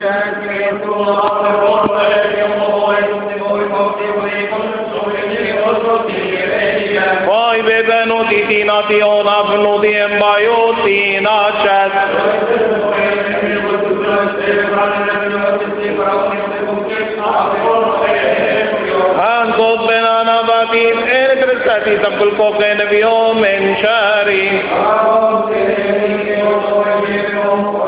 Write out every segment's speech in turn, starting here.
Poi benvenuti di nazione avvenuti in baiuti nacet. Antot benana batin er kristati tabul koken biom en shari. Tek owina mshoj atchi o o ken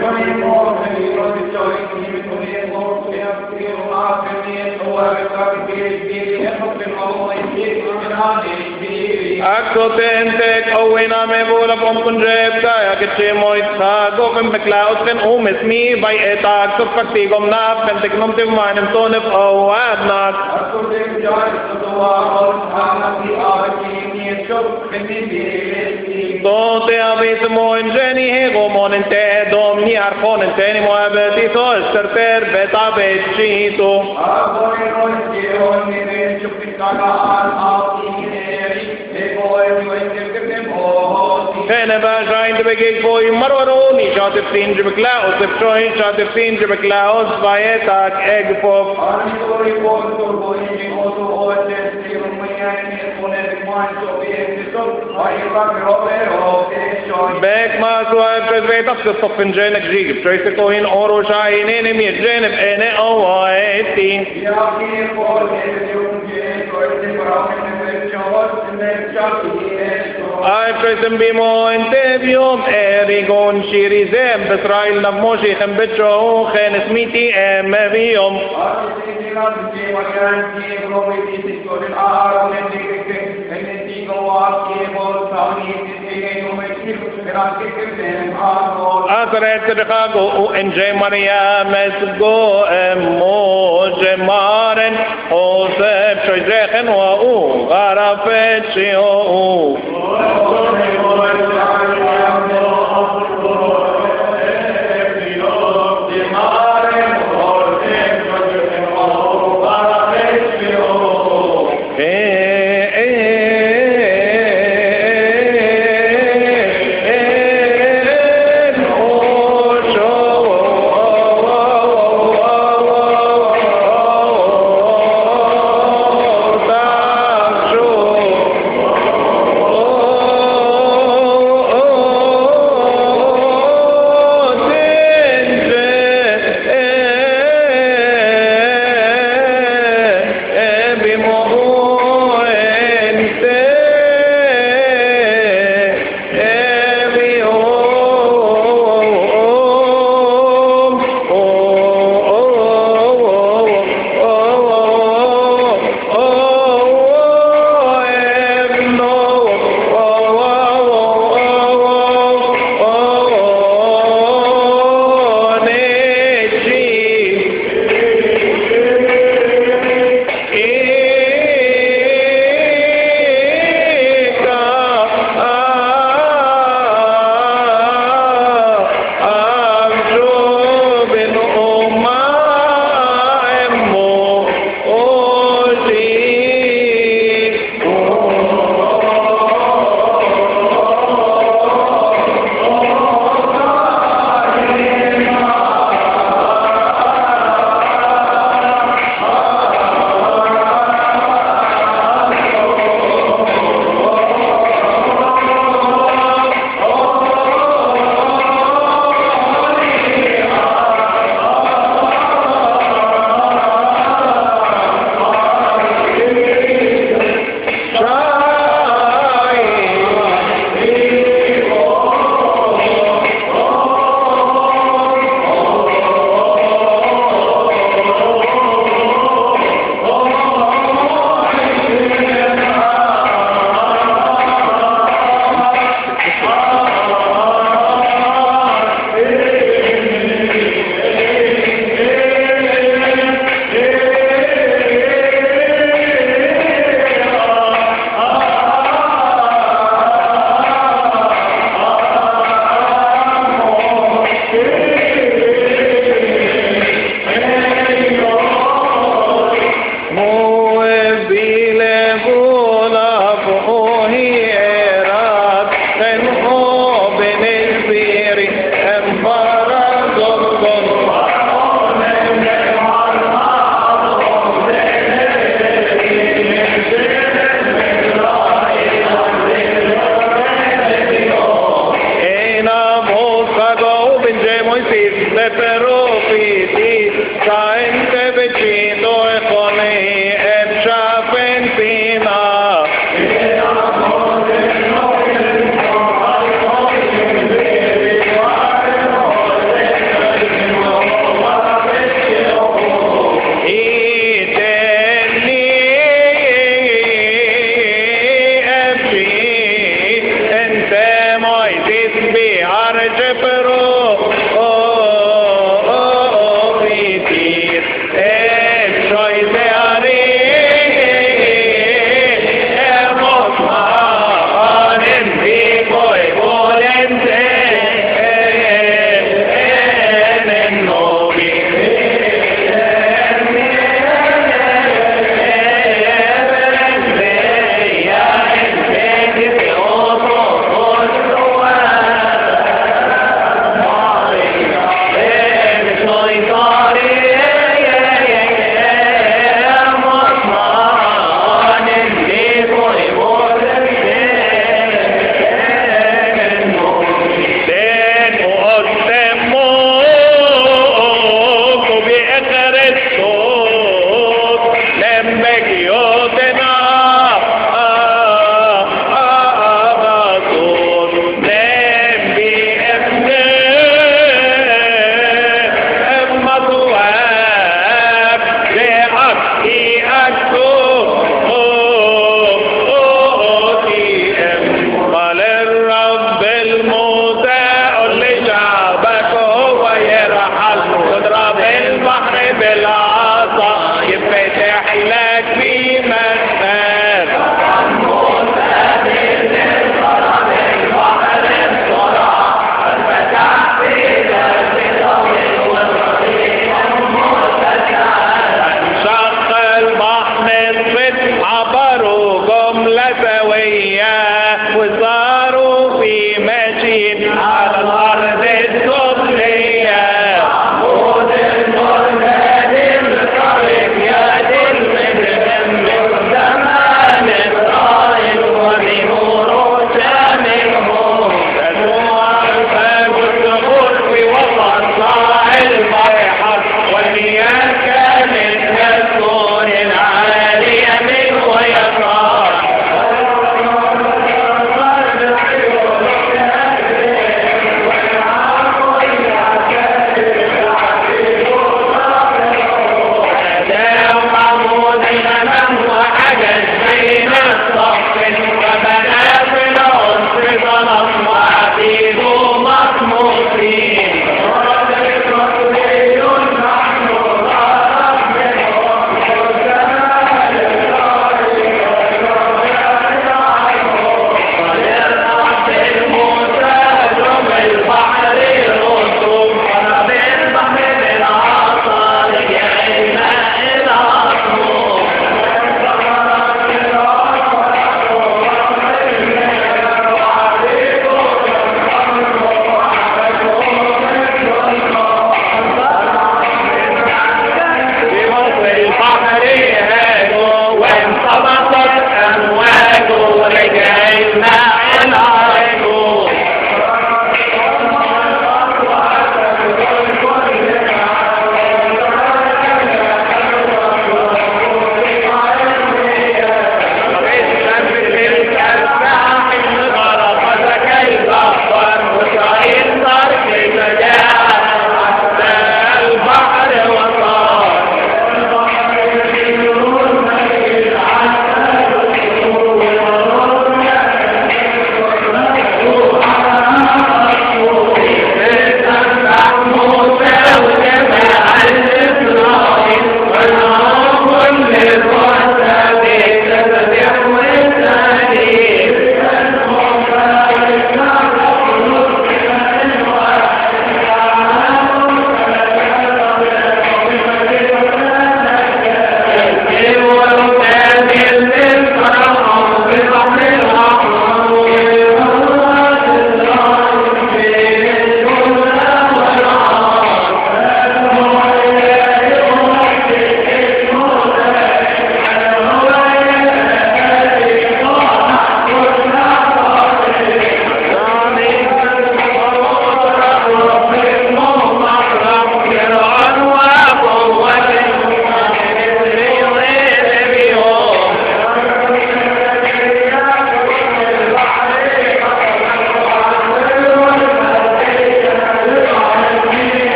Accotentek Owena Mevora Pompunjev Kaya Kitchemoit Sago Pembeklaus Ken Umismi by Etak Sukaktigom Nap Pentiknum Tivmanim Tonif Owad Nak Accotentek Jai Sotova Ol Hana Ti Aki Nietzsche Pindi Biri Dante abismo in genie gomon in te domni arcon in teni moabetito ester per beta becito. Tene bashain te begig boi marvaroni shate fin jibeklaos if shoin shate fin jibeklaos vayetak egpop. Ani boi boi boi boi boi boi boi Back mass was present up to stop in Janek Zig, trace to in Orosha in enemy at Janek and OIT. I present be more in Tevium, Erigon, Shirizem, Betrail, Namoshi, and Betro, and Smithy, and Mevium. I present be more in Tevium, Erigon, Shirizem, Betrail, Namoshi, and Azeret Rechago and Jemaria Mesgo Moshe Maren Osef Shoyzechen Wa'u Garafet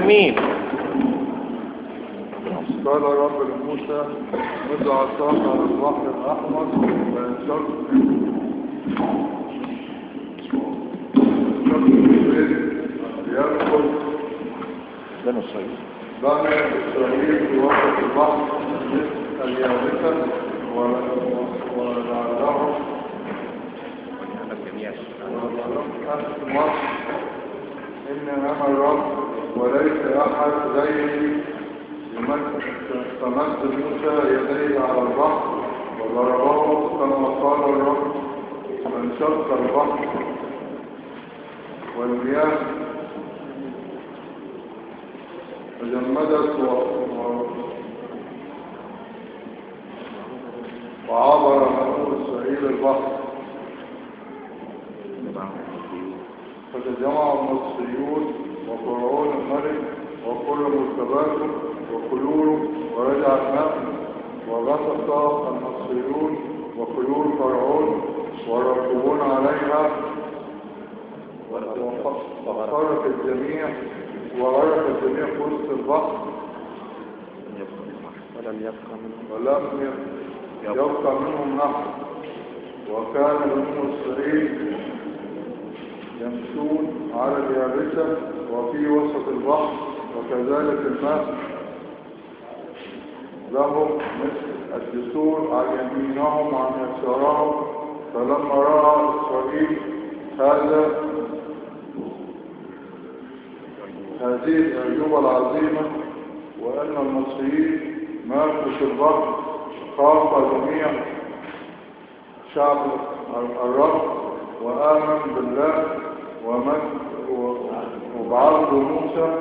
míì والراكبون عليها وغرق الجميع وغرق الجميع في وسط البحر. ولم يبقى منهم ولم يبقى منهم نحر. وكان اسرائيل يمشون على اليابسة وفي وسط البحر وكذلك الماء لهم مثل الجسور عن يمينهم عن يسارهم. فلما رأى إسرائيل هذا هذه الأعجوبة العظيمة وأن المصريين ماتوا في البحر خاف جميع شعب الرب وآمن بالله ومن وبعرض موسى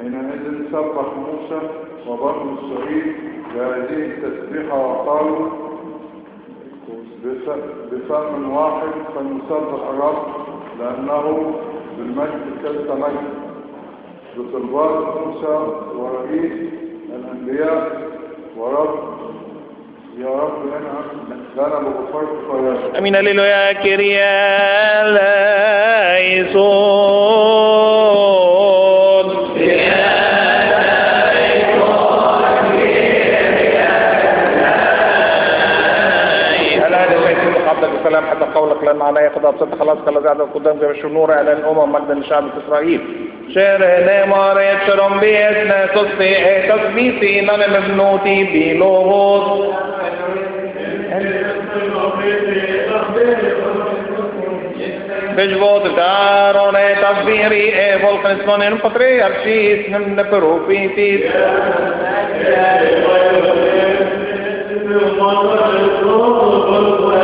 حينئذ سبح موسى وبنو إسرائيل بهذه التسبيحة وقالوا بفم واحد فنسبح الرب لأنه بالمجد كلت مجد. بطلبات موسى ورئيس الأنبياء ورب يا رب انعم لنا بغفرت خيرك أمين هللويا كيريا لايسون حتى قولك لأن علي قد أبسط خلاصك الذي عدد القدام زي الشنور على الأمم مجدا لشعب إسرائيل شر نمار شرم بيتنا تصفي تصبيسي نن مبنوتي بلوغوس Bejvot darone tasbiri e volknismonen patriarchis nem ne profitis. An